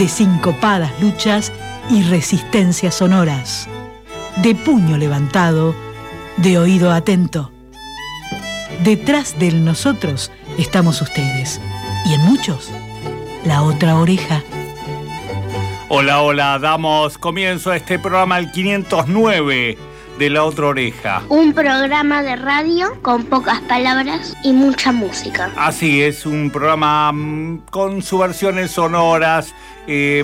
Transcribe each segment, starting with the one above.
de sincopadas luchas y resistencias sonoras, de puño levantado, de oído atento. Detrás del nosotros estamos ustedes y en muchos, la otra oreja. Hola, hola, damos comienzo a este programa el 509 de La Otra Oreja. Un programa de radio con pocas palabras y mucha música. Así es, un programa mm, con subversiones sonoras, eh,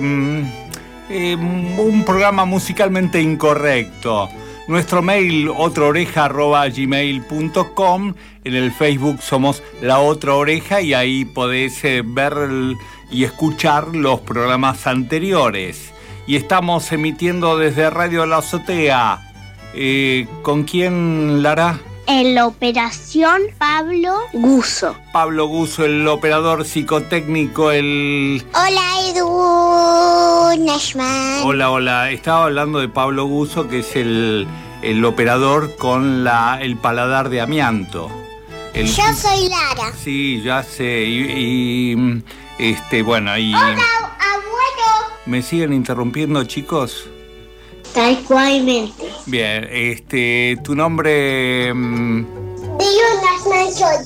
eh, un programa musicalmente incorrecto. Nuestro mail otraoreja.gmail.com En el Facebook somos La Otra Oreja y ahí podés eh, ver y escuchar los programas anteriores. Y estamos emitiendo desde Radio La Azotea. Eh, ¿Con quién, Lara? En la operación Pablo Guso. Pablo Guso, el operador psicotécnico, el... Hola Edu Nashman. Hola, hola. Estaba hablando de Pablo Guso, que es el, el operador con la, el paladar de amianto. El- Yo soy Lara. Sí, ya sé. Y, y, este, bueno, y Hola abuelo. me siguen interrumpiendo, chicos. Tal cualmente. Bien, este, tu nombre mm,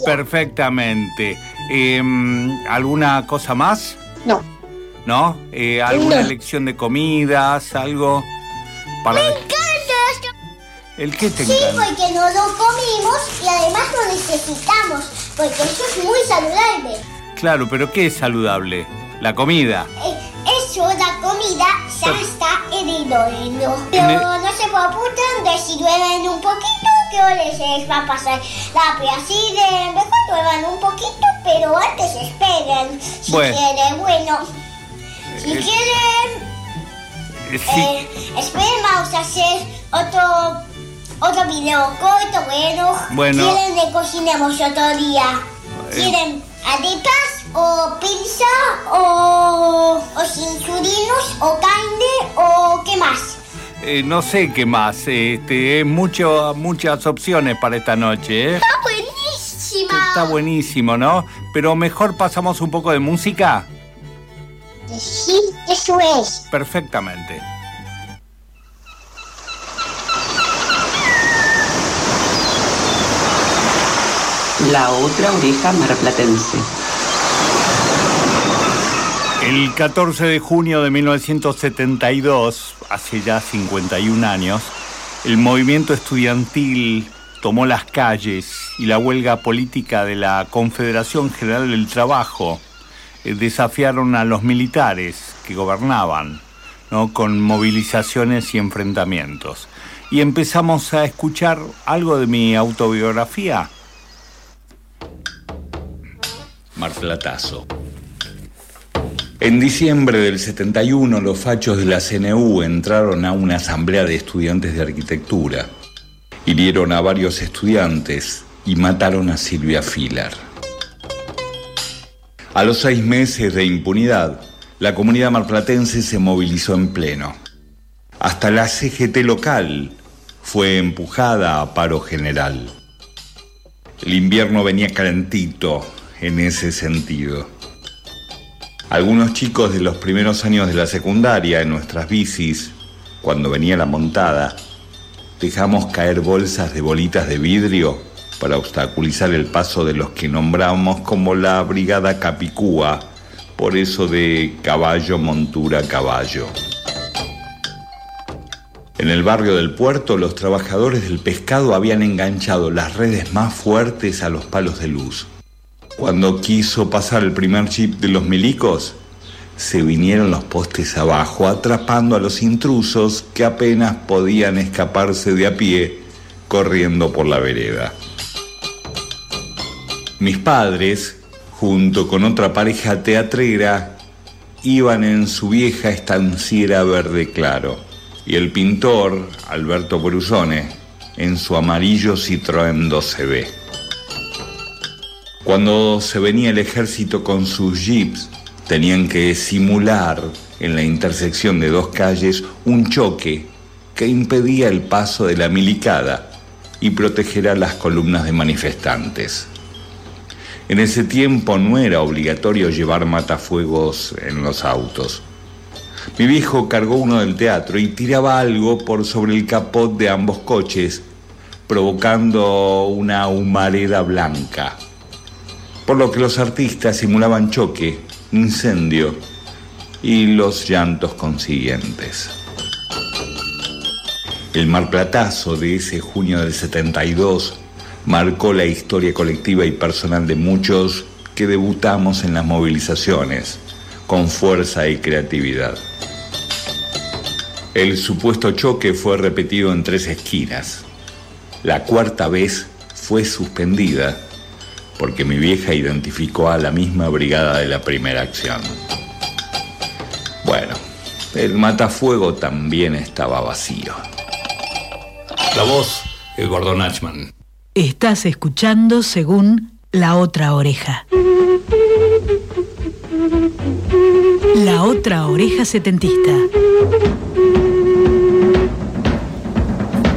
perfectamente. Em, ¿Alguna cosa más? No. ¿No? Eh, ¿Alguna No. elección de comidas? ¿Algo? Para... ¿El qué te Sí, encanta? porque no lo comimos y además lo necesitamos, porque eso es muy saludable. Claro, pero ¿qué es saludable? La comida. Eh, Eso, la comida ya está en el horno. Pero no se preocupen de si llueven un poquito, que les va a pasar la así de mejor lluevan un poquito, pero antes esperen. Si Bueno. quieren, bueno. Si Eh, quieren, Eh, Sí, eh, esperen, vamos a hacer otro, otro video corto, bueno. Bueno. ¿Quieren que cocinemos otro día? Eh. ¿Quieren arepas o pizza o, o cinchurinos o carne o qué más? eh, no sé qué más. Este, mucho, muchas opciones para esta noche, ¿eh? ¡Está buenísima! Está buenísimo, ¿no? Pero mejor pasamos un poco de música. Sí, eso es. Perfectamente. La otra oreja marplatense. El 14 de junio de 1972, hace ya 51 años, el movimiento estudiantil tomó las calles y la huelga política de la Confederación General del Trabajo eh, desafiaron a los militares que gobernaban, ¿no? con movilizaciones y enfrentamientos. Y empezamos a escuchar algo de mi autobiografía. Marplatazo. En diciembre del 71, los fachos de la CNU entraron a una asamblea de estudiantes de arquitectura. Hirieron a varios estudiantes y mataron a Silvia Filar. A los seis meses de impunidad, la comunidad marplatense se movilizó en pleno. Hasta la CGT local fue empujada a paro general. El invierno venía calentito en ese sentido. Algunos chicos de los primeros años de la secundaria en nuestras bicis, cuando venía la montada, dejamos caer bolsas de bolitas de vidrio para obstaculizar el paso de los que nombramos como la Brigada Capicúa, por eso de caballo, montura, caballo. En el barrio del puerto, los trabajadores del pescado habían enganchado las redes más fuertes a los palos de luz. Cuando quiso pasar el primer chip de los milicos, se vinieron los postes abajo, atrapando a los intrusos que apenas podían escaparse de a pie corriendo por la vereda. Mis padres, junto con otra pareja teatrera, iban en su vieja estanciera verde claro y el pintor, Alberto Brusone, en su amarillo Citroën 12B. Cuando se venía el ejército con sus jeeps, tenían que simular en la intersección de dos calles un choque que impedía el paso de la milicada y protegerá las columnas de manifestantes. En ese tiempo no era obligatorio llevar matafuegos en los autos. Mi viejo cargó uno del teatro y tiraba algo por sobre el capot de ambos coches, provocando una humareda blanca. Por lo que los artistas simulaban choque, incendio y los llantos consiguientes. El marplatazo de ese junio del 72 marcó la historia colectiva y personal de muchos que debutamos en las movilizaciones con fuerza y creatividad. El supuesto choque fue repetido en tres esquinas. La cuarta vez fue suspendida porque mi vieja identificó a la misma brigada de la primera acción. Bueno, el matafuego también estaba vacío. La voz, Eduardo Nachman. Estás escuchando según La Otra Oreja. La Otra Oreja Setentista.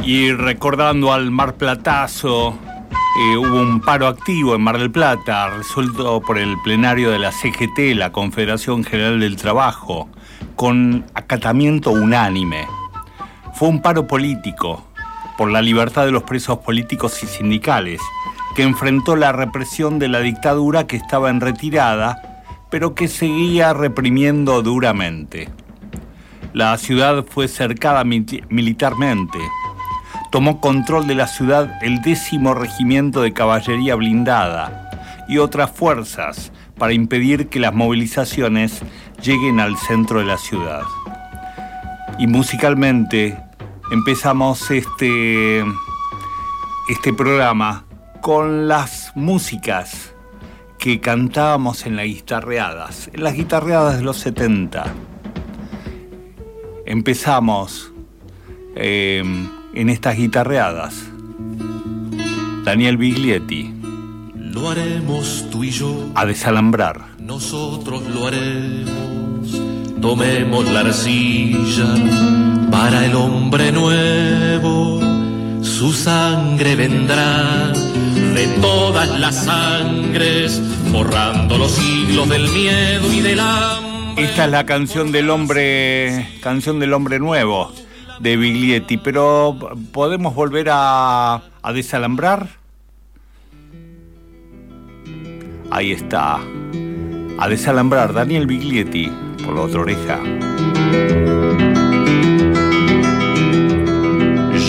Y recordando al Mar Platazo, eh, hubo un paro activo en Mar del Plata, resuelto por el plenario de la CGT, la Confederación General del Trabajo, con acatamiento unánime. Fue un paro político por la libertad de los presos políticos y sindicales, que enfrentó la represión de la dictadura que estaba en retirada, pero que seguía reprimiendo duramente. La ciudad fue cercada militarmente tomó control de la ciudad el décimo regimiento de caballería blindada y otras fuerzas para impedir que las movilizaciones lleguen al centro de la ciudad. Y musicalmente empezamos este, este programa con las músicas que cantábamos en las guitarreadas, en las guitarreadas de los 70. Empezamos eh, en estas guitarreadas. Daniel Biglietti. Lo haremos tú y yo. A desalambrar. Nosotros lo haremos. Tomemos la arcilla para el hombre nuevo. Su sangre vendrá de todas las sangres, borrando los siglos del miedo y del hambre. Esta es la canción del hombre, canción del hombre nuevo de Biglietti, pero ¿podemos volver a, desalambrar? Ahí está. A desalambrar Daniel Biglietti por la otra oreja.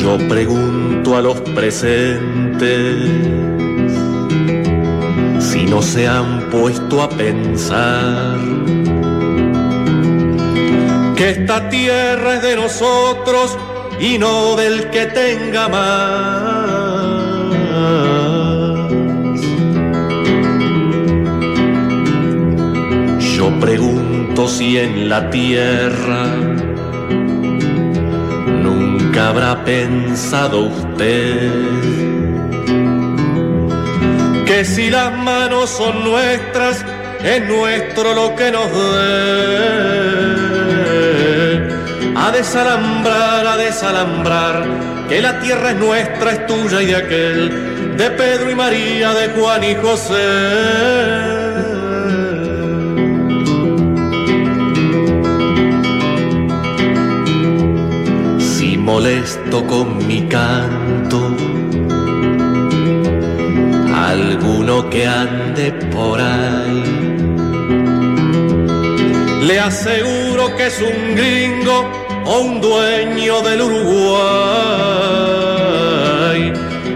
Yo pregunto a los presentes si no se han puesto a pensar que esta tierra es de nosotros y no del que tenga más. Yo pregunto si en la tierra nunca habrá pensado usted que si las manos son nuestras, es nuestro lo que nos dé a desalambrar, a desalambrar, que la tierra es nuestra, es tuya y de aquel, de Pedro y María, de Juan y José. Si molesto con mi canto, alguno que ande por ahí, le aseguro que es un gringo o un dueño del Uruguay.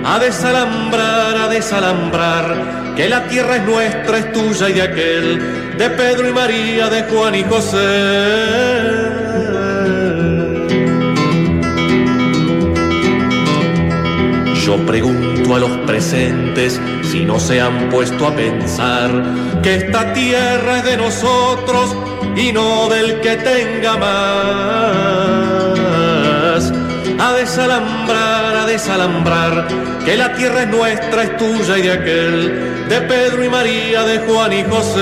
A desalambrar, a desalambrar, que la tierra es nuestra, es tuya y de aquel, de Pedro y María, de Juan y José. Yo pregunto a los presentes si no se han puesto a pensar que esta tierra es de nosotros y no del que tenga más. A desalambrar, a desalambrar, que la tierra es nuestra, es tuya y de aquel, de Pedro y María, de Juan y José.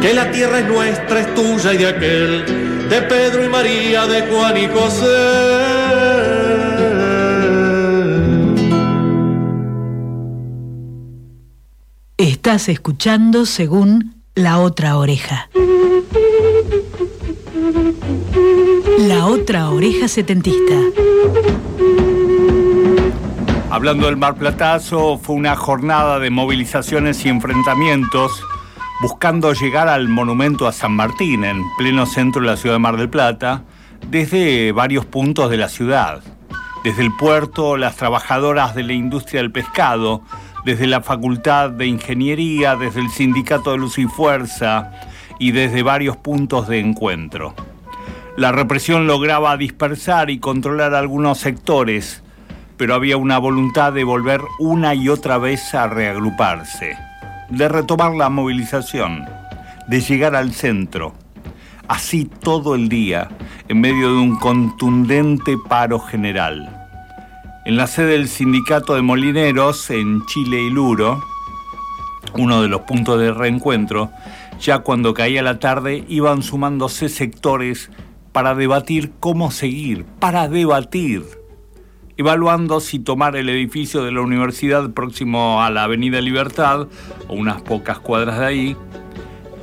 Que la tierra es nuestra, es tuya y de aquel, de Pedro y María, de Juan y José. Escuchando según La Otra Oreja. La Otra Oreja Setentista. Hablando del Mar Platazo, fue una jornada de movilizaciones y enfrentamientos buscando llegar al monumento a San Martín, en pleno centro de la ciudad de Mar del Plata, desde varios puntos de la ciudad. Desde el puerto, las trabajadoras de la industria del pescado, desde la Facultad de Ingeniería, desde el Sindicato de Luz y Fuerza y desde varios puntos de encuentro. La represión lograba dispersar y controlar algunos sectores, pero había una voluntad de volver una y otra vez a reagruparse, de retomar la movilización, de llegar al centro, así todo el día, en medio de un contundente paro general. En la sede del sindicato de molineros en Chile y Luro, uno de los puntos de reencuentro, ya cuando caía la tarde iban sumándose sectores para debatir cómo seguir, para debatir, evaluando si tomar el edificio de la universidad próximo a la Avenida Libertad, o unas pocas cuadras de ahí,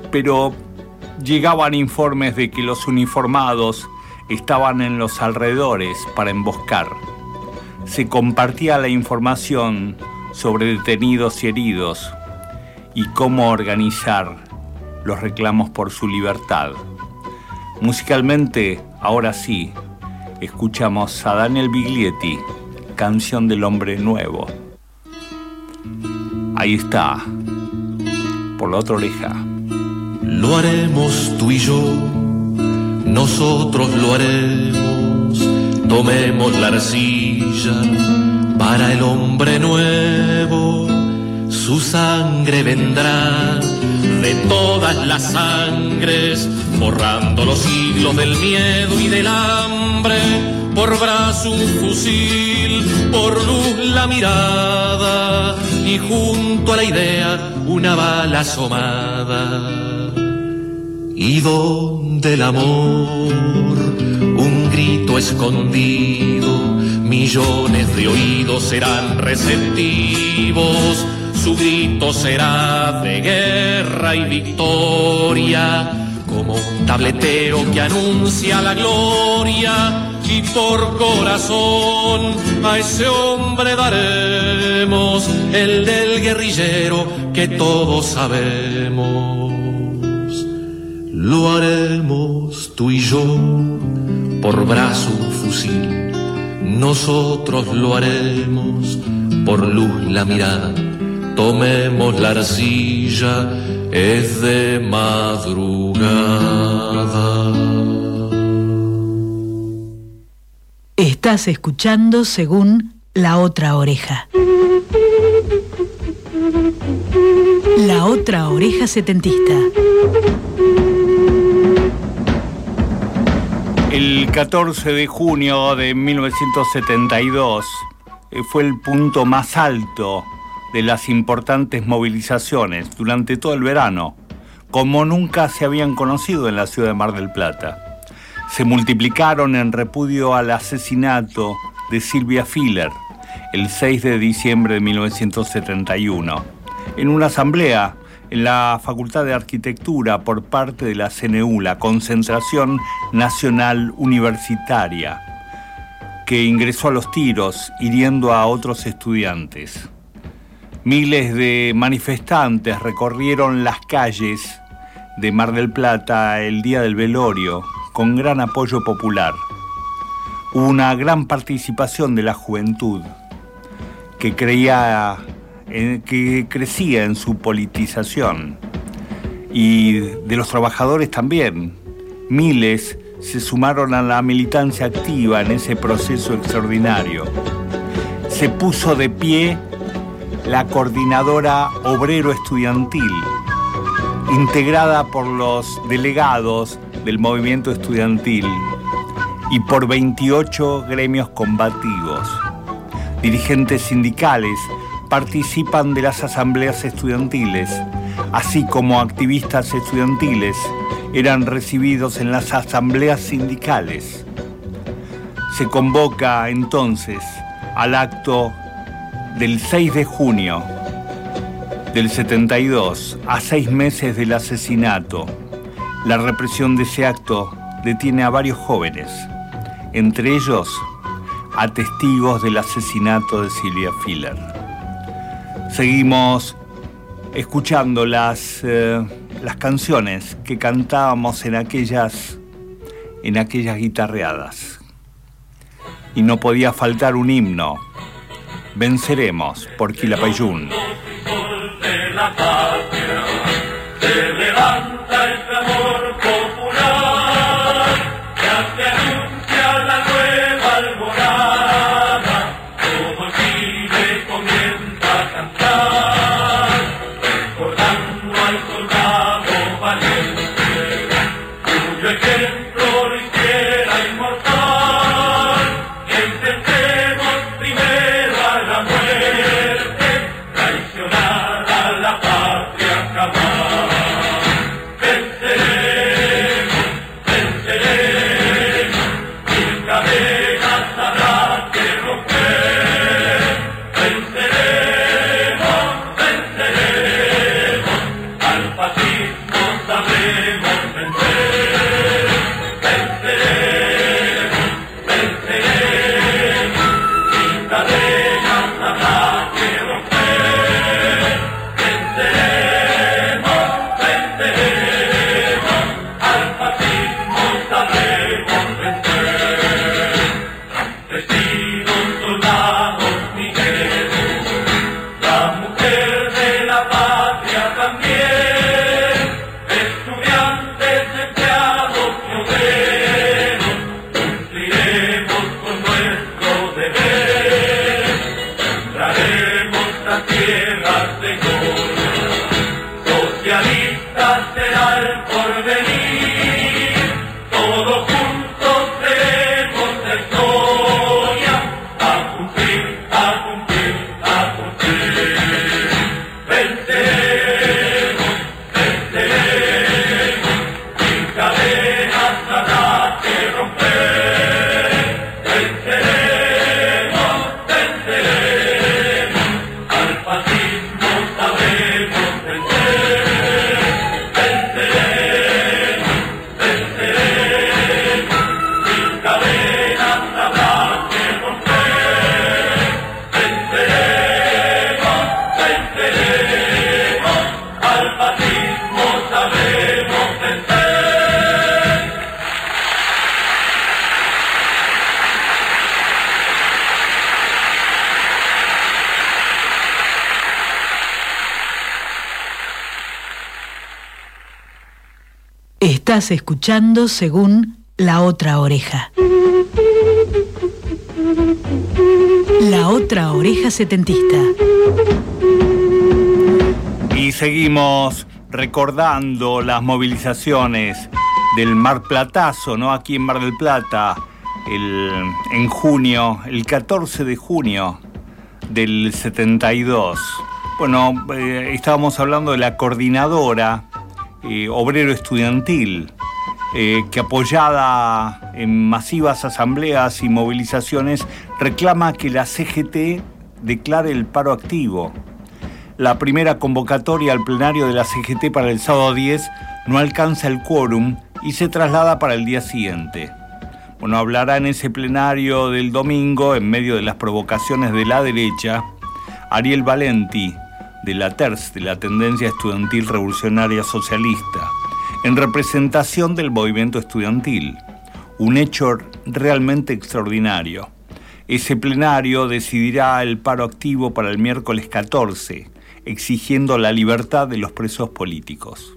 pero llegaban informes de que los uniformados estaban en los alrededores para emboscar se compartía la información sobre detenidos y heridos y cómo organizar los reclamos por su libertad. Musicalmente, ahora sí, escuchamos a Daniel Biglietti, Canción del Hombre Nuevo. Ahí está, por la otra oreja. Lo haremos tú y yo, nosotros lo haremos, tomemos la arcilla para el hombre nuevo, su sangre vendrá de todas las sangres, borrando los siglos del miedo y del hambre, por brazo un fusil, por luz la mirada y junto a la idea una bala asomada. Y donde el amor, un grito escondido, millones de oídos serán receptivos, su grito será de guerra y victoria, como un tabletero que anuncia la gloria. Y por corazón a ese hombre daremos el del guerrillero que todos sabemos. Lo haremos tú y yo por brazo fusil. Nosotros lo haremos por luz la mirada. Tomemos la arcilla, es de madrugada. Estás escuchando según La Otra Oreja. La Otra Oreja Setentista. El 14 de junio de 1972 eh, fue el punto más alto de las importantes movilizaciones durante todo el verano, como nunca se habían conocido en la ciudad de Mar del Plata. Se multiplicaron en repudio al asesinato de Silvia Filler el 6 de diciembre de 1971, en una asamblea la Facultad de Arquitectura por parte de la CNU, la Concentración Nacional Universitaria, que ingresó a los tiros hiriendo a otros estudiantes. Miles de manifestantes recorrieron las calles de Mar del Plata el día del velorio con gran apoyo popular. Hubo una gran participación de la juventud que creía que crecía en su politización y de los trabajadores también. Miles se sumaron a la militancia activa en ese proceso extraordinario. se puso de pie la coordinadora obrero estudiantil, integrada por los delegados del movimiento estudiantil y por 28 gremios combativos. Dirigentes sindicales participan de las asambleas estudiantiles, así como activistas estudiantiles eran recibidos en las asambleas sindicales. Se convoca entonces al acto del 6 de junio del 72, a seis meses del asesinato. La represión de ese acto detiene a varios jóvenes, entre ellos a testigos del asesinato de Silvia Filler. Seguimos escuchando las, eh, las canciones que cantábamos en aquellas, en aquellas guitarreadas. Y no podía faltar un himno. Venceremos por Quilapayún. Estás escuchando según La Otra Oreja. La Otra Oreja Setentista. Y seguimos recordando las movilizaciones del Mar Platazo, ¿no? Aquí en Mar del Plata, en junio, el 14 de junio del 72. Bueno, eh, estábamos hablando de la coordinadora eh, obrero estudiantil, eh, que apoyada en masivas asambleas y movilizaciones reclama que la CGT declare el paro activo. La primera convocatoria al plenario de la CGT para el sábado 10 no alcanza el quórum y se traslada para el día siguiente. Bueno, hablará en ese plenario del domingo, en medio de las provocaciones de la derecha, Ariel Valenti, de la TERS, de la Tendencia Estudiantil Revolucionaria Socialista, en representación del movimiento estudiantil. Un hecho realmente extraordinario. Ese plenario decidirá el paro activo para el miércoles 14, exigiendo la libertad de los presos políticos.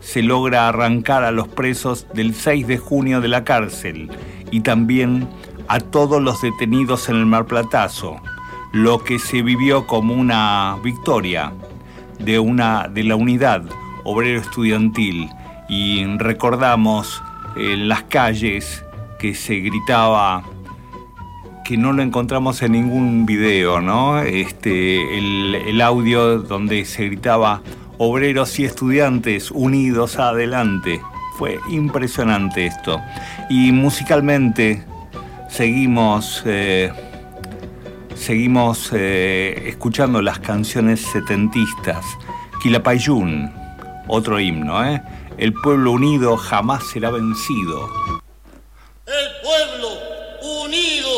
Se logra arrancar a los presos del 6 de junio de la cárcel y también a todos los detenidos en el Mar Platazo, lo que se vivió como una victoria de, una, de la unidad obrero estudiantil y recordamos en las calles que se gritaba que no lo encontramos en ningún video, ¿no? Este, el, el audio donde se gritaba obreros y estudiantes unidos adelante. Fue impresionante esto. Y musicalmente seguimos, eh, seguimos eh, escuchando las canciones setentistas. Quilapayún, otro himno, ¿eh? El pueblo unido jamás será vencido. El pueblo unido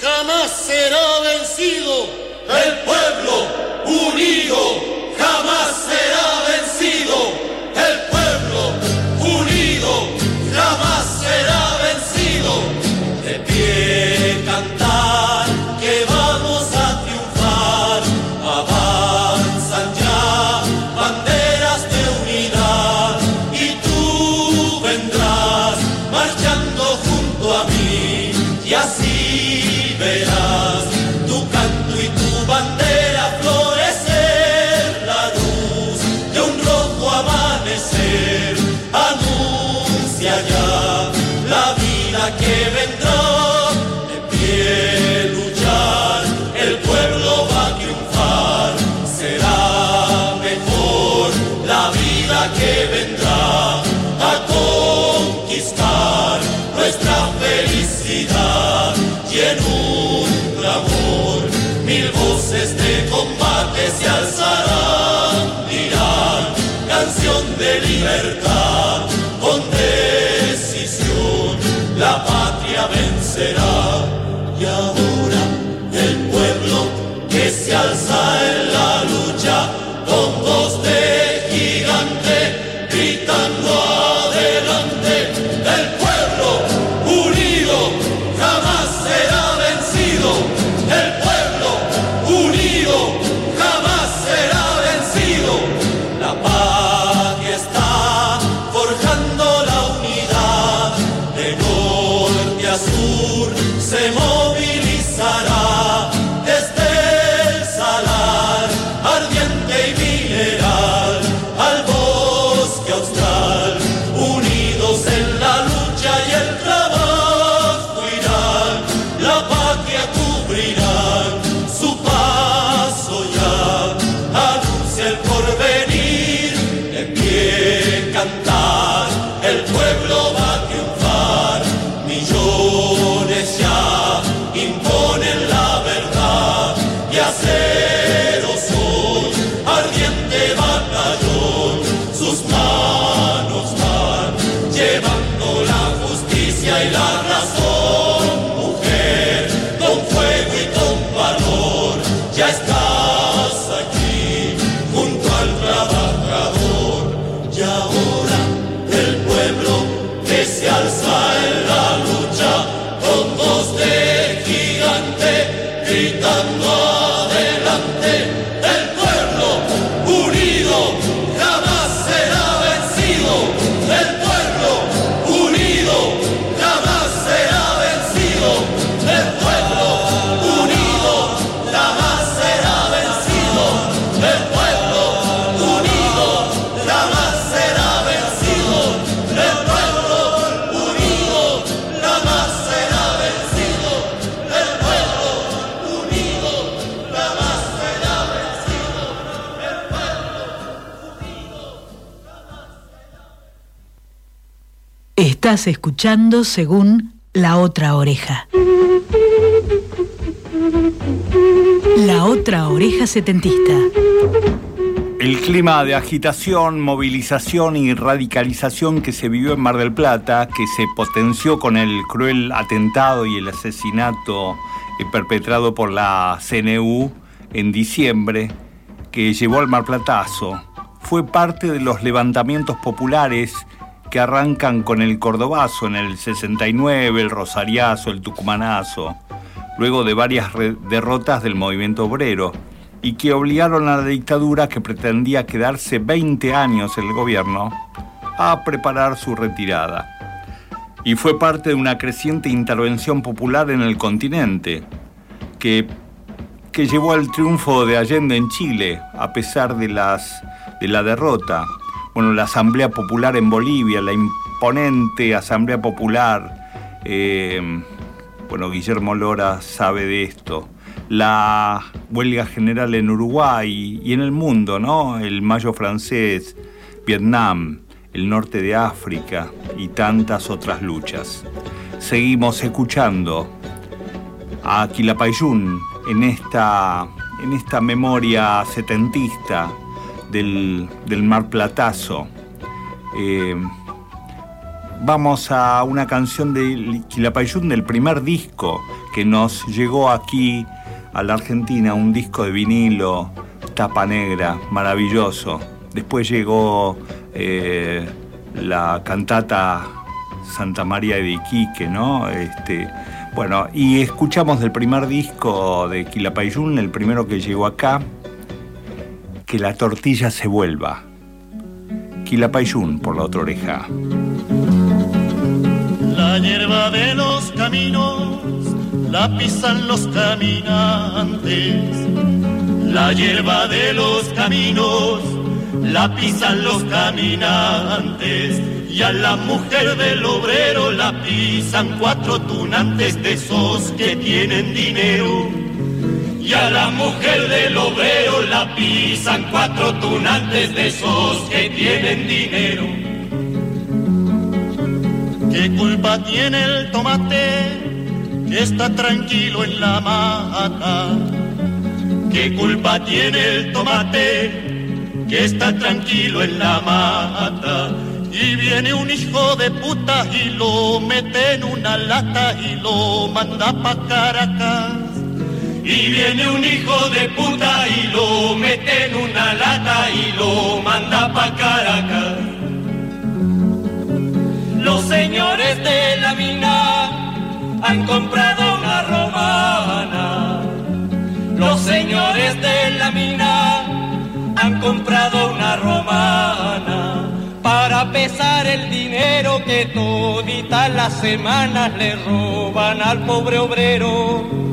jamás será vencido. El pueblo unido jamás libertad con decisión la patria vencerá Escuchando según La Otra Oreja. La Otra Oreja Setentista. El clima de agitación, movilización y radicalización que se vivió en Mar del Plata, que se potenció con el cruel atentado y el asesinato eh, perpetrado por la CNU en diciembre, que llevó al marplatazo, fue parte de los levantamientos populares que arrancan con el cordobazo en el 69, el rosariazo, el tucumanazo, luego de varias derrotas del movimiento obrero, y que obligaron a la dictadura que pretendía quedarse 20 años el gobierno a preparar su retirada. Y fue parte de una creciente intervención popular en el continente, que, que llevó al triunfo de Allende en Chile, a pesar de, las, de la derrota. Bueno, la Asamblea Popular en Bolivia, la imponente Asamblea Popular. Eh, bueno, Guillermo Lora sabe de esto. La huelga general en Uruguay y en el mundo, ¿no? El Mayo francés, Vietnam, el norte de África y tantas otras luchas. Seguimos escuchando a Quilapayún en esta, en esta memoria setentista del, Mar Platazo. Eh, vamos a una canción de Quilapayún del primer disco que nos llegó aquí a la Argentina, un disco de vinilo, tapa negra, maravilloso. Después llegó eh, la cantata Santa María de Iquique, ¿no? Este, bueno, y escuchamos del primer disco de Quilapayún, el primero que llegó acá, que la tortilla se vuelva. Quilapayún por la otra oreja. La hierba de los caminos la pisan los caminantes. La hierba de los caminos la pisan los caminantes. Y a la mujer del obrero la pisan cuatro tunantes de esos que tienen dinero. Y a la mujer del obrero la pisan cuatro tunantes de esos que tienen dinero. ¿Qué culpa tiene el tomate que está tranquilo en la mata? ¿Qué culpa tiene el tomate que está tranquilo en la mata? Y viene un hijo de puta y lo mete en una lata y lo manda pa' Caracas. Y viene un hijo de puta y lo mete en una lata y lo manda pa' Caracas. Los señores de la mina han comprado una romana. Los señores de la mina han comprado una romana para pesar el dinero que toditas las semanas le roban al pobre obrero.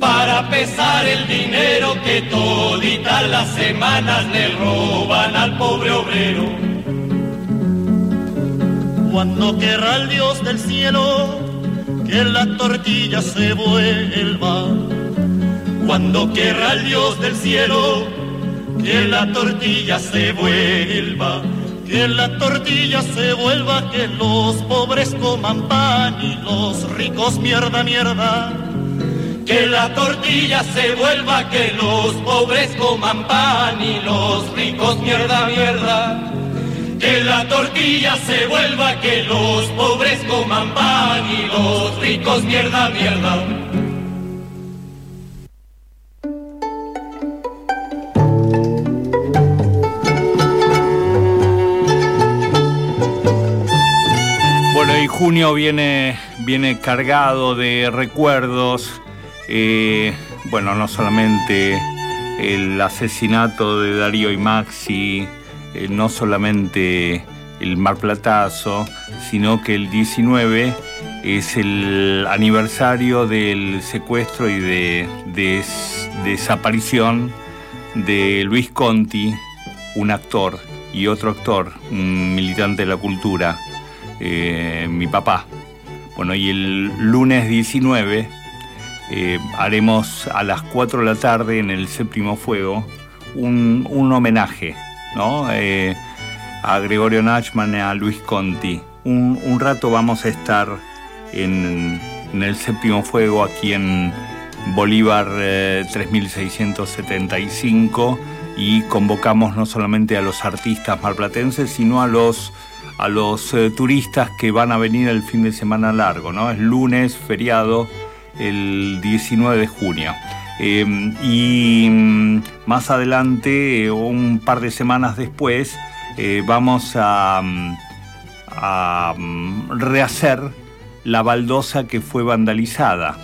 Para pesar el dinero que toditas las semanas le roban al pobre obrero. Cuando querrá el Dios del cielo que la tortilla se vuelva. Cuando querrá el Dios del cielo que la tortilla se vuelva que la tortilla se vuelva, que los pobres coman pan y los ricos mierda, mierda. Que la tortilla se vuelva, que los pobres coman pan y los ricos mierda, mierda. Que la tortilla se vuelva, que los pobres coman pan y los ricos mierda, mierda. junio viene, viene cargado de recuerdos, eh, bueno, no solamente el asesinato de Darío y Maxi, eh, no solamente el marplatazo, sino que el 19 es el aniversario del secuestro y de, desaparición de Luis Conti, un actor y otro actor, un militante de la cultura, eh, mi papá. Bueno, y el lunes 19 eh, haremos a las 4 de la tarde en el séptimo fuego un, homenaje ¿no? Eh, a Gregorio Nachman y a Luis Conti. Un, rato vamos a estar en, en, el séptimo fuego aquí en Bolívar 3675 y convocamos no solamente a los artistas marplatenses, sino a los a los eh, turistas que van a venir el fin de semana largo, ¿no? Es lunes, feriado, el 19 de junio. Em, y mm, más adelante, un par de semanas después, eh, vamos a, mm, mm, rehacer la baldosa que fue vandalizada,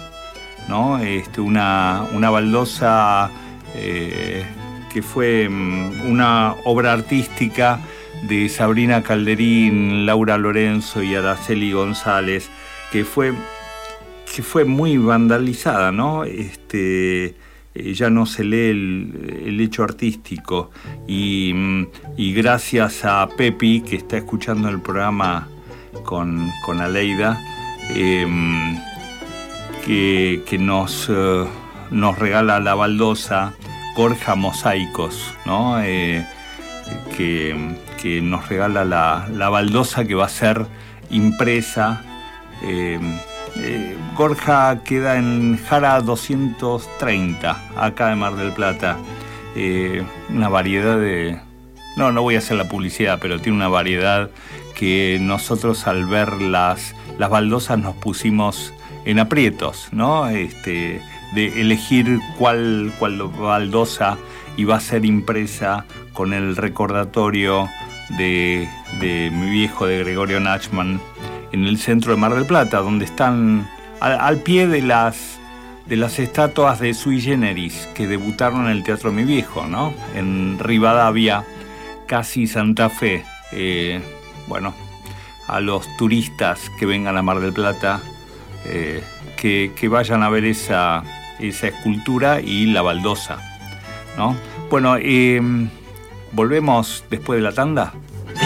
¿no? Este, una, una baldosa eh, que fue una obra artística de Sabrina Calderín, Laura Lorenzo y Araceli González, que fue, que fue muy vandalizada, ¿no? Este, eh, ya no se lee el, hecho artístico y, mm, y, gracias a Pepi que está escuchando el programa con, con Aleida em, que, que, nos, eh, nos regala la baldosa Gorja Mosaicos ¿no? Eh, que, que, nos regala la, la, baldosa que va a ser impresa em, eh, Gorja queda en Jara 230, acá de Mar del Plata. Eh, una variedad de... No, no voy a hacer la publicidad, pero tiene una variedad que nosotros al ver las, las baldosas nos pusimos en aprietos, ¿no? Este, de elegir cuál, cuál baldosa iba a ser impresa con el recordatorio de, de mi viejo, de Gregorio Nachman, en el centro de Mar del Plata, donde están al, pie de las, de las estatuas de Sui Generis que debutaron en el Teatro Mi Viejo, ¿no? En Rivadavia, casi Santa Fe. Eh, bueno, a los turistas que vengan a Mar del Plata, eh, que, vayan a ver esa, esa escultura y la baldosa, ¿no? Bueno, eh, volvemos después de la tanda.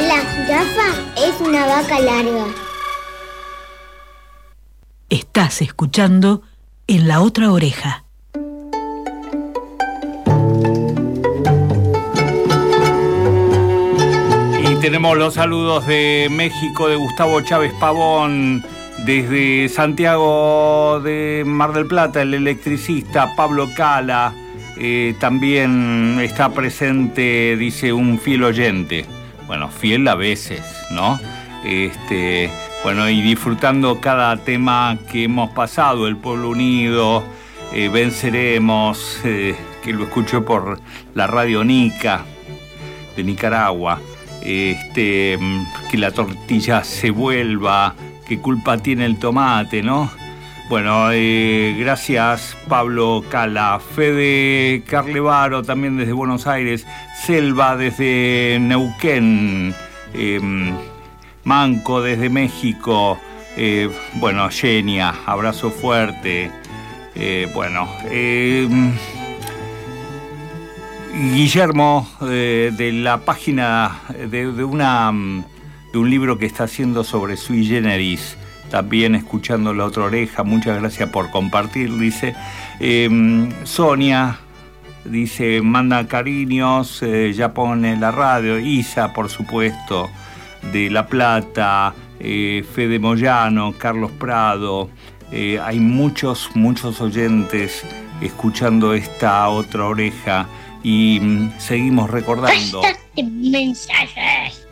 La jirafa es una vaca larga. Estás escuchando en la otra oreja. Y tenemos los saludos de México de Gustavo Chávez Pavón, desde Santiago de Mar del Plata, el electricista Pablo Cala. Eh, también está presente, dice, un fiel oyente. Bueno, fiel a veces, ¿no? Este, bueno, y disfrutando cada tema que hemos pasado, el pueblo unido, eh, venceremos, eh, que lo escucho por la radio Nica de Nicaragua, este, que la tortilla se vuelva, qué culpa tiene el tomate, ¿no? Bueno, eh, gracias Pablo Cala, Fede Carlevaro también desde Buenos Aires, Selva desde Neuquén. Em, Manco desde México, eh, bueno, Genia, abrazo fuerte, eh, bueno, eh, Guillermo de la página de, una, de un libro que está haciendo sobre sui generis, también escuchando la otra oreja, muchas gracias por compartir, dice Sonia, dice, manda cariños, ya pone la radio, Isa, por supuesto, de La Plata, eh, Fede Moyano, Carlos Prado. Eh, hay muchos, muchos oyentes escuchando esta otra oreja y mm, seguimos recordando. mensajes.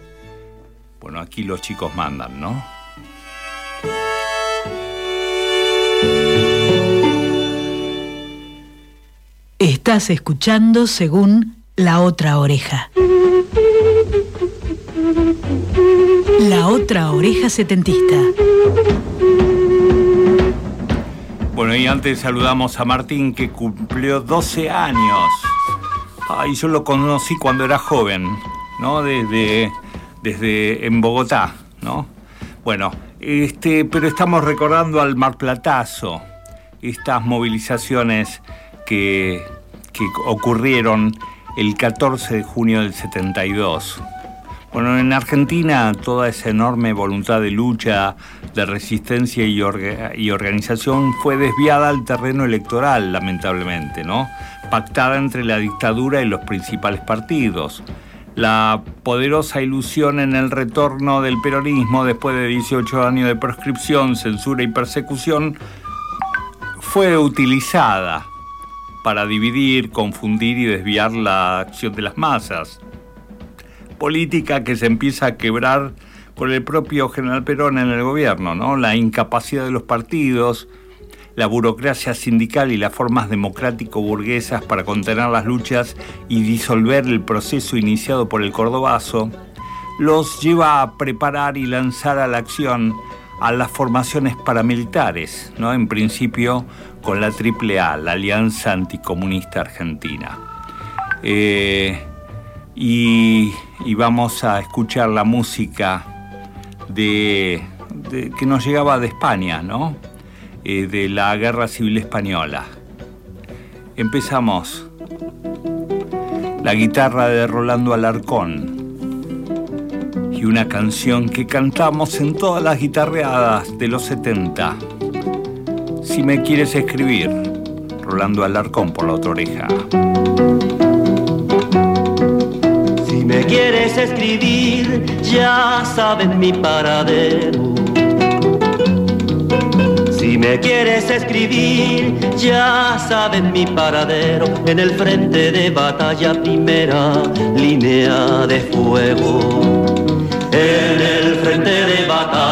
Bueno, aquí los chicos mandan, ¿no? Estás escuchando según la otra oreja. La otra oreja setentista. Bueno, y antes saludamos a Martín que cumplió 12 años. Ay, yo lo conocí cuando era joven, ¿no? Desde, desde en Bogotá, ¿no? Bueno, este, pero estamos recordando al Marplatazo, estas movilizaciones que, ocurrieron el 14 de junio del 72. Bueno, en Argentina toda esa enorme voluntad de lucha, de resistencia y, organización fue desviada al terreno electoral, lamentablemente, ¿no? Pactada entre la dictadura y los principales partidos. La poderosa ilusión en el retorno del peronismo después de 18 años de proscripción, censura y persecución fue utilizada para dividir, confundir y desviar la acción de las masas política que se empieza a quebrar por el propio general Perón en el gobierno, ¿no? La incapacidad de los partidos, la burocracia sindical y las formas democrático-burguesas para contener las luchas y disolver el proceso iniciado por el cordobazo, los lleva a preparar y lanzar a la acción a las formaciones paramilitares, ¿no? en principio con la AAA, la Alianza Anticomunista Argentina. Eh, y, vamos a escuchar la música de, que nos llegaba de España, ¿no? Eh, de la Guerra Civil Española. Empezamos. La guitarra de Rolando Alarcón y una canción que cantamos en todas las guitarreadas de los 70. Si me quieres escribir, Rolando Alarcón por la otra oreja. Si me quieres escribir, ya saben mi paradero. Si me quieres escribir, ya saben mi paradero. En el frente de batalla, primera línea de fuego. En el frente de batalla,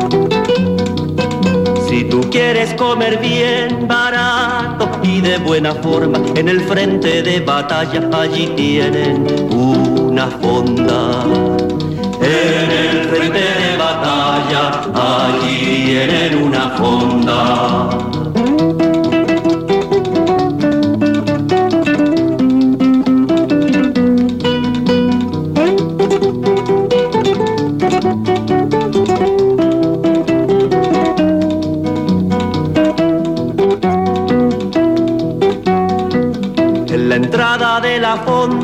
Tú quieres comer bien, barato y de buena forma, en el frente de batalla allí tienen una fonda. En el frente de batalla allí tienen una fonda.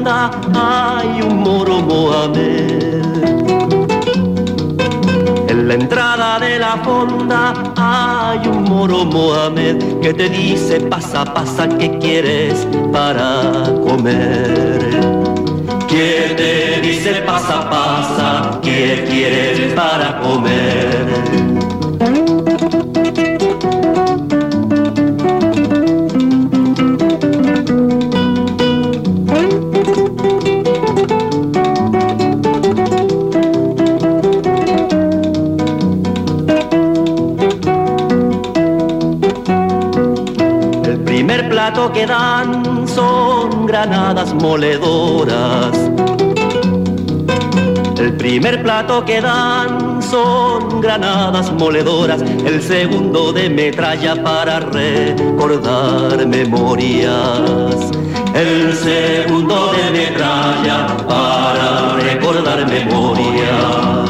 Hay un moro Mohamed. En la entrada de la fonda hay un moro Mohamed que te dice pasa, pasa, ¿qué quieres para comer? Que te dice pasa, pasa, ¿qué quieres para comer? Que dan son granadas moledoras. El primer plato que dan son granadas moledoras, el segundo de metralla para recordar memorias. El segundo de metralla para recordar memorias.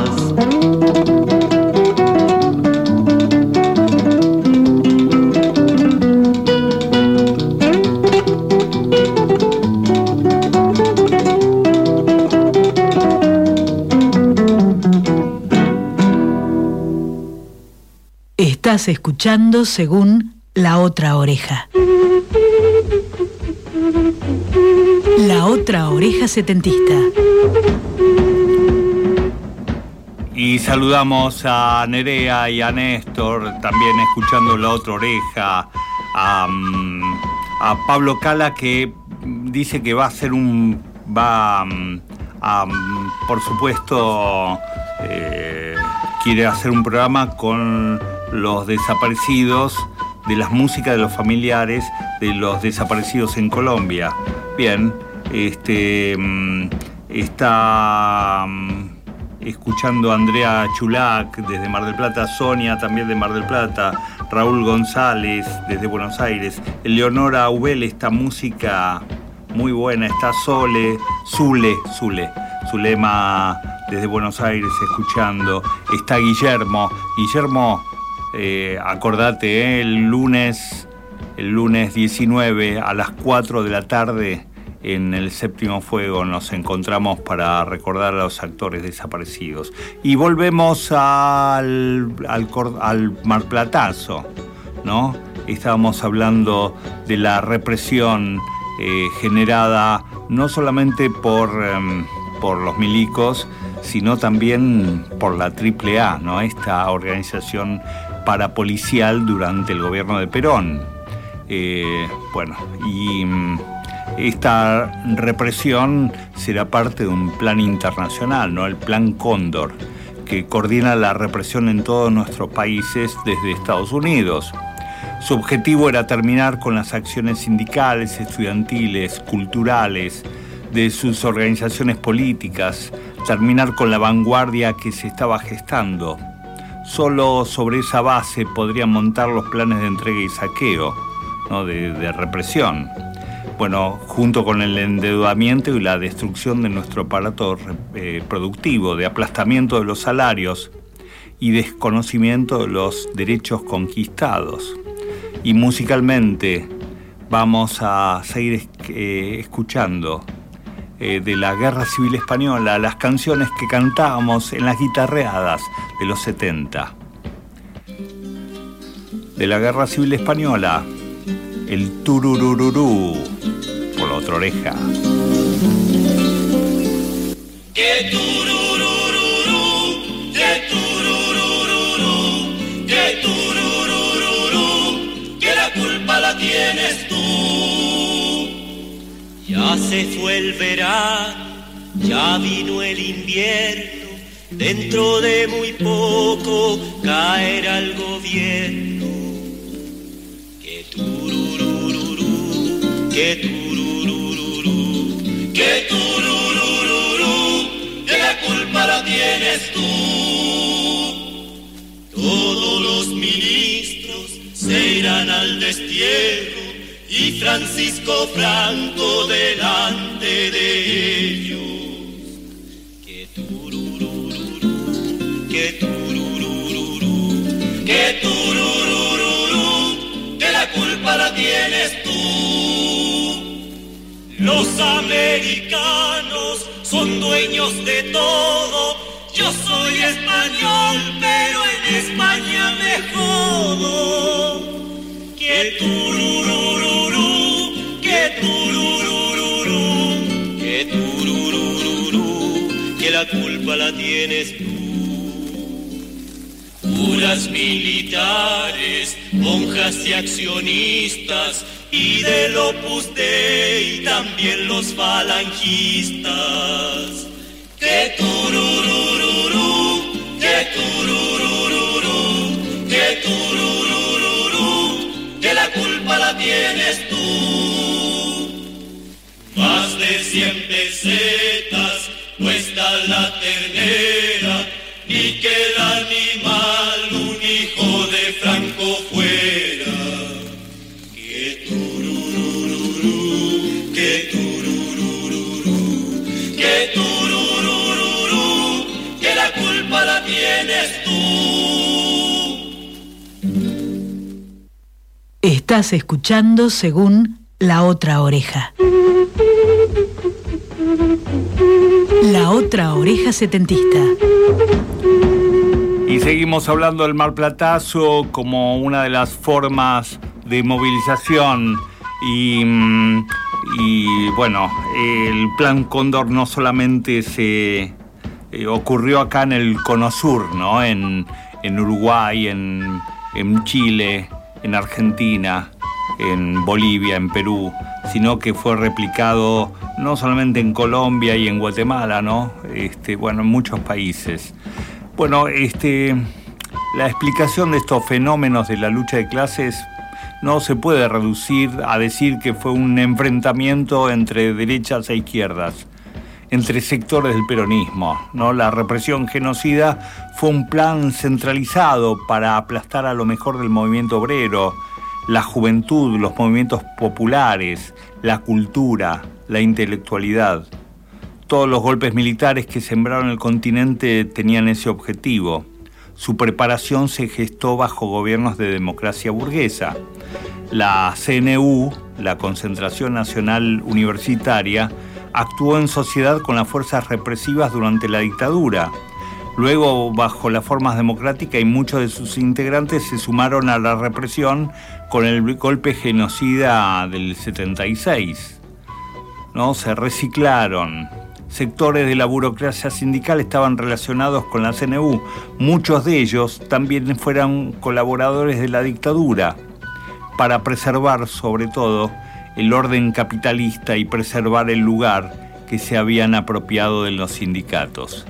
Escuchando según la otra oreja. La otra oreja setentista. Y saludamos a Nerea y a Néstor, también escuchando la otra oreja, a, mm, Pablo Cala que dice que va a hacer un... va mm, a, mm, por supuesto, eh, quiere hacer un programa con los desaparecidos, de las músicas de los familiares de los desaparecidos en Colombia. Bien, este mm, está mm, escuchando Andrea Chulac desde Mar del Plata, Sonia también de Mar del Plata, Raúl González desde Buenos Aires, Eleonora Ubel, esta música muy buena, está Sole, Zule, Zule, Zulema desde Buenos Aires escuchando, está Guillermo, Guillermo eh, acordate, eh, el lunes, el lunes 19 a las 4 de la tarde en el séptimo fuego nos encontramos para recordar a los actores desaparecidos. Y volvemos al, al, marplatazo, ¿no? Estábamos hablando de la represión eh, generada no solamente por, em, por los milicos, sino también por la AAA, ¿no? esta organización parapolicial durante el gobierno de Perón. Eh, bueno, y mm, esta represión será parte de un plan internacional, ¿no? el Plan Cóndor, que coordina la represión en todos nuestros países desde Estados Unidos. Su objetivo era terminar con las acciones sindicales, estudiantiles, culturales, de sus organizaciones políticas, terminar con la vanguardia que se estaba gestando. Solo sobre esa base podrían montar los planes de entrega y saqueo, ¿no? de, represión. Bueno, junto con el endeudamiento y la destrucción de nuestro aparato eh, productivo, de aplastamiento de los salarios y desconocimiento de los derechos conquistados. Y musicalmente vamos a seguir eh, escuchando eh, de la Guerra Civil Española, las canciones que cantábamos en las guitarreadas de los 70. De la Guerra Civil Española, el tururururú por la otra oreja. Ya se fue el verano, ya vino el invierno, dentro de muy poco caerá el gobierno. Que tururururú, que tururururú, que tururururú, que la culpa la tienes tú. Todos los ministros se irán al destierro y Francisco Franco delante de ellos. Que tururururú, que tururururú, que tururururú, que la culpa la tienes tú. Los americanos son dueños de todo. Yo soy español, pero en España me jodo. Que tururururú, que tururururú, que tururururú, que la culpa la tienes tú. Curas militares, monjas y accionistas, y del Opus Dei también los falangistas. Que tururururú, que tururururú, que tururururú, que la culpa la tienes tú. Pesetas cuesta la ternera, y que el animal un hijo de Franco fuera. Que tururururú, que tururururú, que tururururú, que la culpa la tienes tú. Estás escuchando según La Otra Oreja. La Otra Oreja Setentista. Y seguimos hablando del marplatazo como una de las formas de movilización y, mm, bueno, el plan Cóndor no solamente se eh, ocurrió acá en el Cono Sur, ¿no? En, en Uruguay, en, en Chile, en Argentina, en Bolivia, en Perú, sino que fue replicado no solamente en Colombia y en Guatemala, ¿no? Este, bueno, en muchos países. Bueno, este, la explicación de estos fenómenos de la lucha de clases no se puede reducir a decir que fue un enfrentamiento entre derechas e izquierdas, entre sectores del peronismo. ¿no? La represión genocida fue un plan centralizado para aplastar a lo mejor del movimiento obrero, la juventud, los movimientos populares, la cultura, la intelectualidad. Todos los golpes militares que sembraron el continente tenían ese objetivo. Su preparación se gestó bajo gobiernos de democracia burguesa. La CNU, la Concentración Nacional Universitaria, actuó en sociedad con las fuerzas represivas durante la dictadura. Luego, bajo las formas democráticas y muchos de sus integrantes se sumaron a la represión con el golpe genocida del 76. ¿no? Se reciclaron. Sectores de la burocracia sindical estaban relacionados con la CNU. Muchos de ellos también fueron colaboradores de la dictadura para preservar sobre todo el orden capitalista y preservar el lugar que se habían apropiado de los sindicatos.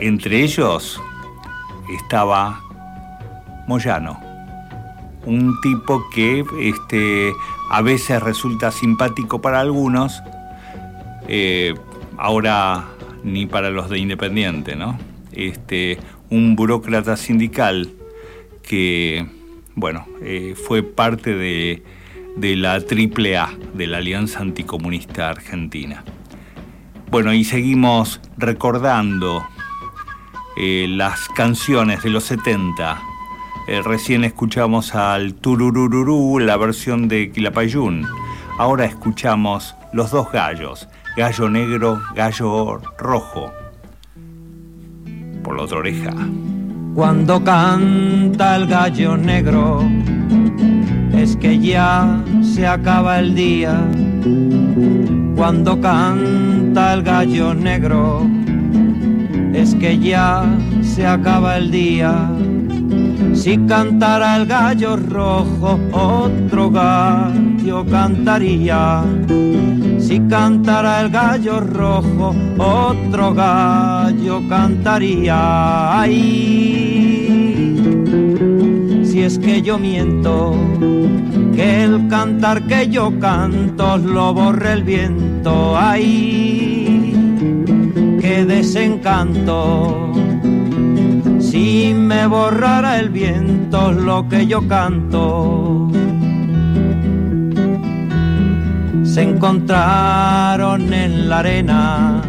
Entre ellos estaba Moyano, un tipo que este, a veces resulta simpático para algunos, eh, ahora ni para los de Independiente, ¿no? Este, un burócrata sindical que bueno, eh, fue parte de, la AAA, de la Alianza Anticomunista Argentina. Bueno, y seguimos recordando eh, las canciones de los 70. Eh, recién escuchamos al Tururururú, la versión de Quilapayún. Ahora escuchamos los dos gallos, gallo negro, gallo rojo. Por la otra oreja. Cuando canta el gallo negro, es que ya se acaba el día. Cuando canta el gallo negro, es que ya se acaba el día. Si cantara el gallo rojo, otro gallo cantaría. Si cantara el gallo rojo, otro gallo cantaría. Ay, si es que yo miento, que el cantar que yo canto lo borre el viento. Ay, desencanto. Si me borrara el viento lo que yo canto se encontraron en la arena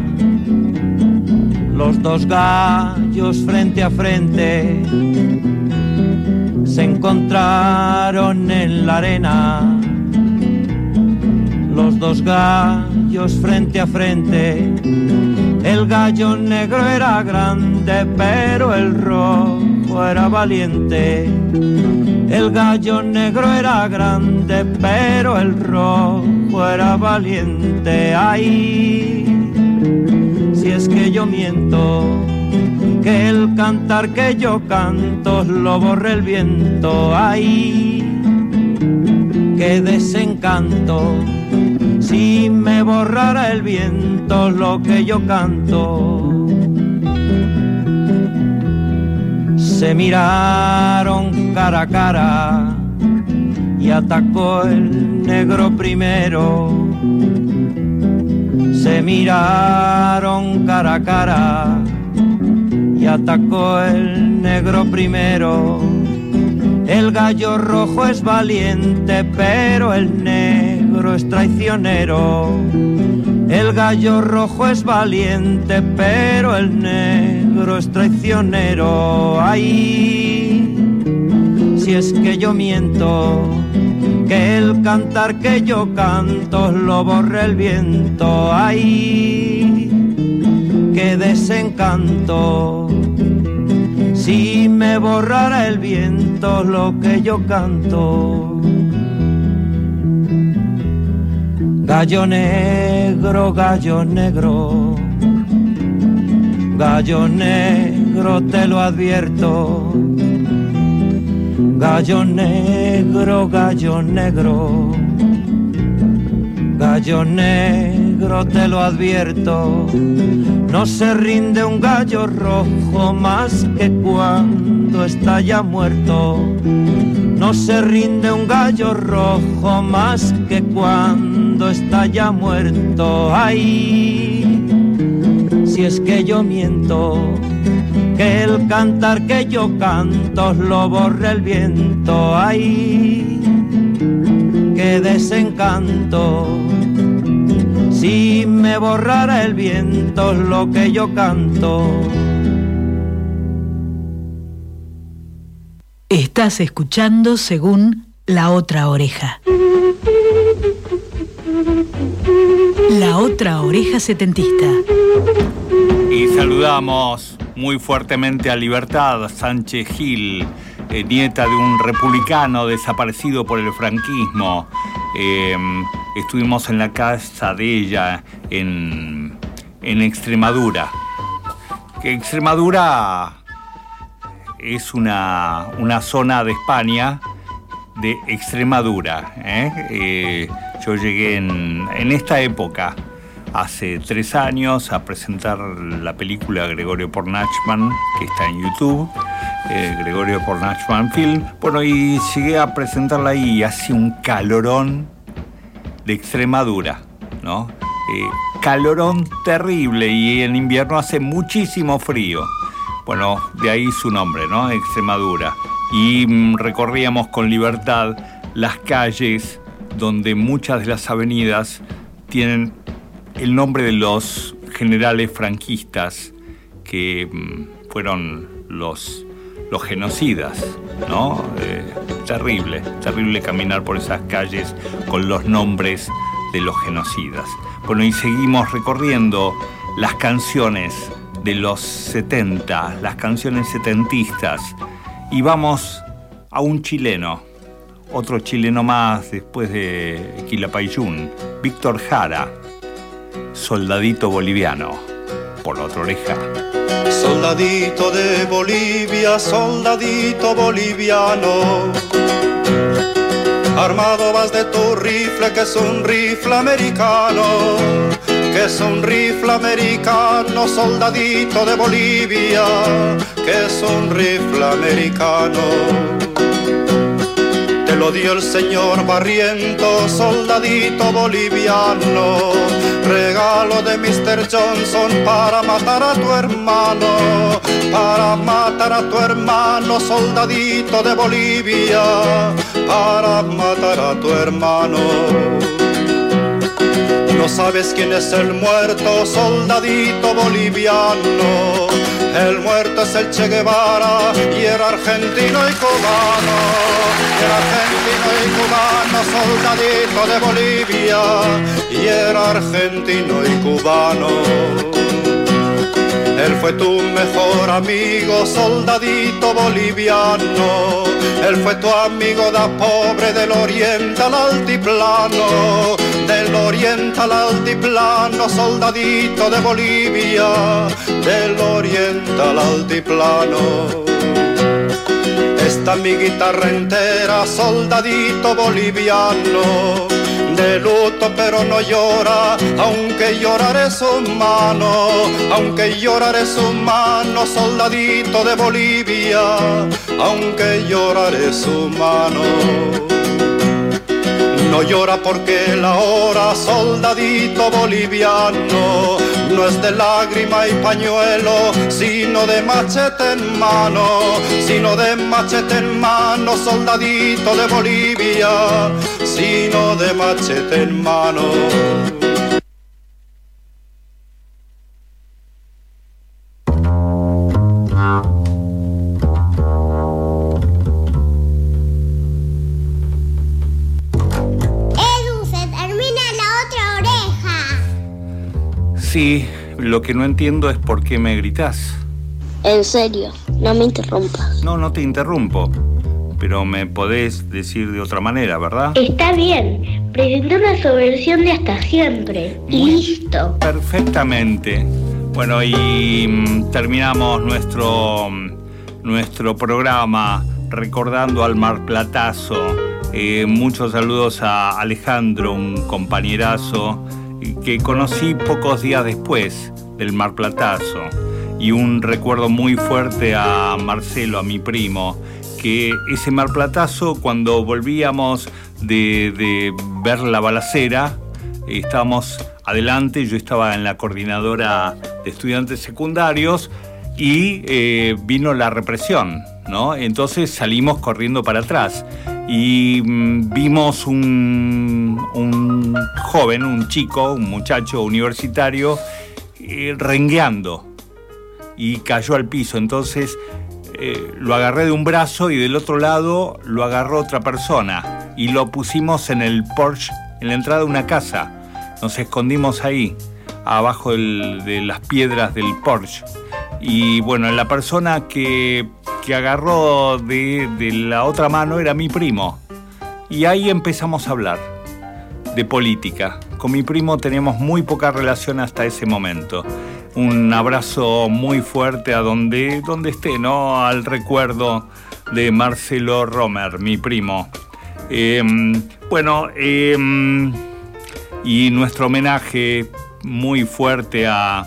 los dos gallos frente a frente. Se encontraron en la arena los dos gallos frente a frente. El gallo negro era grande, pero el rojo era valiente. El gallo negro era grande, pero el rojo era valiente. Ay, si es que yo miento, que el cantar que yo canto lo borre el viento. Ay, qué desencanto, me borrara el viento lo que yo canto. se miraron cara a cara y atacó el negro primero. Se miraron cara a cara y atacó el negro primero. El gallo rojo es valiente, pero el negro es traicionero. El gallo rojo es valiente, pero el negro es traicionero. Ay, si es que yo miento, que el cantar que yo canto lo borre el viento. Ay, qué desencanto. Si me borrara el viento lo que yo canto. Gallo negro, gallo negro, gallo negro te lo advierto. Gallo negro, gallo negro, gallo negro te lo advierto. No se rinde un gallo rojo más que cuando está ya muerto. No se rinde un gallo rojo más que cuando está ya muerto. Ay, si es que yo miento, que el cantar que yo canto lo borre el viento. Ay, qué desencanto. Si me borrara el viento lo que yo canto. Estás escuchando según La Otra Oreja. La Otra Oreja Setentista. Y saludamos muy fuertemente a Libertad Sánchez Gil, eh, nieta de un republicano desaparecido por el franquismo. Eh, estuvimos en la casa de ella en, en Extremadura. Extremadura es una, una zona de España de Extremadura. ¿eh? Eh, yo llegué en, esta época, hace tres años, a presentar la película Gregorio Pornachman, que está en YouTube, eh, Gregorio Pornachman Film. Bueno, y llegué a presentarla ahí y hace un calorón de Extremadura, ¿no? calorón terrible y en invierno hace muchísimo frío. Bueno, de ahí su nombre, ¿no? Extremadura. Y mm, recorríamos con libertad las calles donde muchas de las avenidas tienen el nombre de los generales franquistas que mm, fueron los, los genocidas, ¿no? Eh, terrible, terrible caminar por esas calles con los nombres de los genocidas. Bueno, y seguimos recorriendo las canciones de los 70, las canciones setentistas, y vamos a un chileno, otro chileno más después de Quilapayún, Víctor Jara, soldadito boliviano, por la otra oreja. Soldadito de Bolivia, soldadito boliviano. Armado vas de tu rifle, que es un rifle americano que es un rifle americano, soldadito de Bolivia, que es un rifle americano. Lo dio el señor Barriento, soldadito boliviano, regalo de Mr. Johnson para matar a tu hermano, para matar a tu hermano, soldadito de Bolivia, para matar a tu hermano. No sabes quién es el muerto, soldadito boliviano. El muerto es el Che Guevara y era argentino y cubano. Era argentino y cubano, soldadito de Bolivia. Y era argentino y cubano. Él fue tu mejor amigo, soldadito boliviano. Él fue tu amigo da pobre del oriente al altiplano. Del oriente al altiplano, soldadito de Bolivia. Del oriente al altiplano. Esta mi guitarra entera, soldadito boliviano de luto pero no llora, aunque llorar es humano, aunque llorar es humano, soldadito de Bolivia, aunque llorar es humano. No llora porque la hora, soldadito boliviano, no es de lágrima y pañuelo, sino de machete en mano, sino de machete en mano, soldadito de Bolivia, sino de machete en mano. Sí, lo que no entiendo es por qué me gritas. En serio, no me interrumpas. No, no te interrumpo. Pero me podés decir de otra manera, ¿verdad? Está bien. Presenta una subversión de hasta siempre. Y listo. Perfectamente. Bueno, y mm, terminamos nuestro, mm, nuestro programa recordando al marplatazo. Eh, muchos saludos a Alejandro, un compañerazo que conocí pocos días después del Mar Platazo y un recuerdo muy fuerte a Marcelo, a mi primo, que ese Mar Platazo cuando volvíamos de, ver la balacera, estábamos adelante, yo estaba en la coordinadora de estudiantes secundarios y eh, vino la represión, ¿no? Entonces salimos corriendo para atrás y mm, vimos un, joven, un chico, un muchacho universitario, eh, rengueando y cayó al piso. Entonces eh, lo agarré de un brazo y del otro lado lo agarró otra persona y lo pusimos en el Porsche, en la entrada de una casa. Nos escondimos ahí, abajo de las piedras del Porsche. Y bueno, la persona que, que agarró de, de la otra mano era mi primo. Y ahí empezamos a hablar de política. Con mi primo teníamos muy poca relación hasta ese momento. Un abrazo muy fuerte a donde, donde esté, ¿no? Al recuerdo de Marcelo Romer, mi primo. Em, bueno, em, y nuestro homenaje muy fuerte a,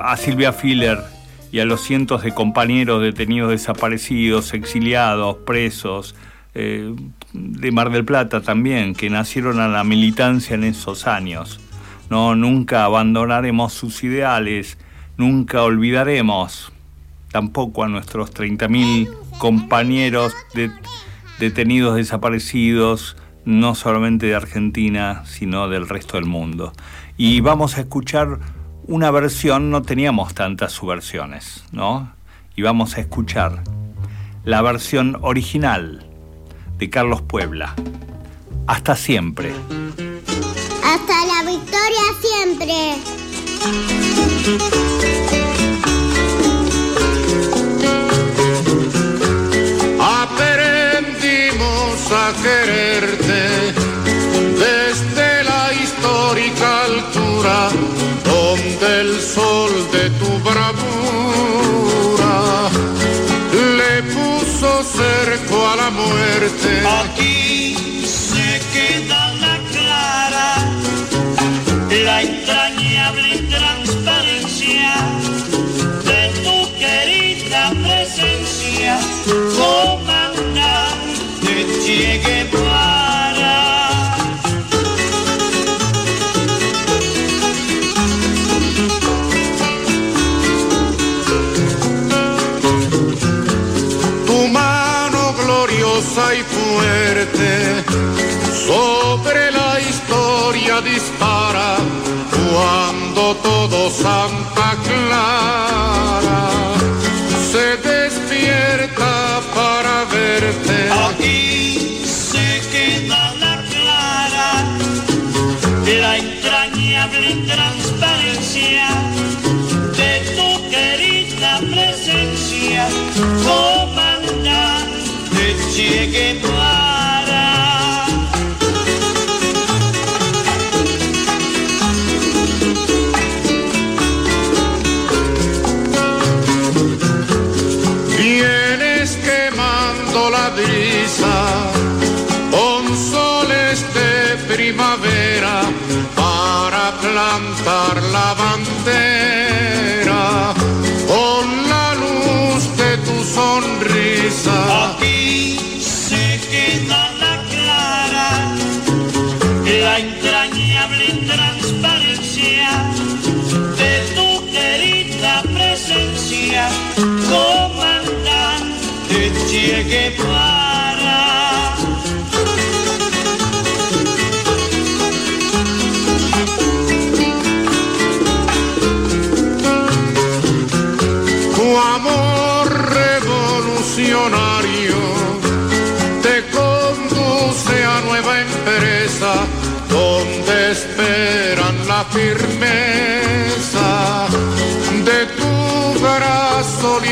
a Silvia Filler y a los cientos de compañeros detenidos desaparecidos, exiliados, presos, eh, de Mar del Plata también, que nacieron a la militancia en esos años. No, nunca abandonaremos sus ideales, nunca olvidaremos tampoco a nuestros 30.000 compañeros de- detenidos desaparecidos, no solamente de Argentina, sino del resto del mundo. Y vamos a escuchar una versión, no teníamos tantas subversiones, ¿no? Y vamos a escuchar la versión original de Carlos Puebla. Hasta siempre. Hasta la victoria siempre. Aprendimos a quererte desde la histórica altura donde el sol de tu bravura le puso cerco a la muerte. Aquí se queda la clara, la entrañable sobre la historia dispara cuando todo Santa Clara plantar la bandera con la luz de tu sonrisa. Aquí se queda la clara, la entrañable transparencia de tu querida presencia, comandante Che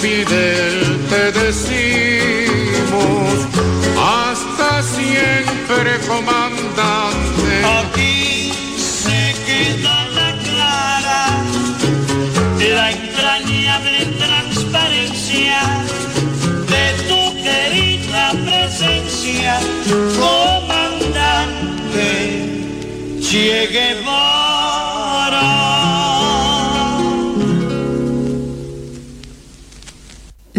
con Fidel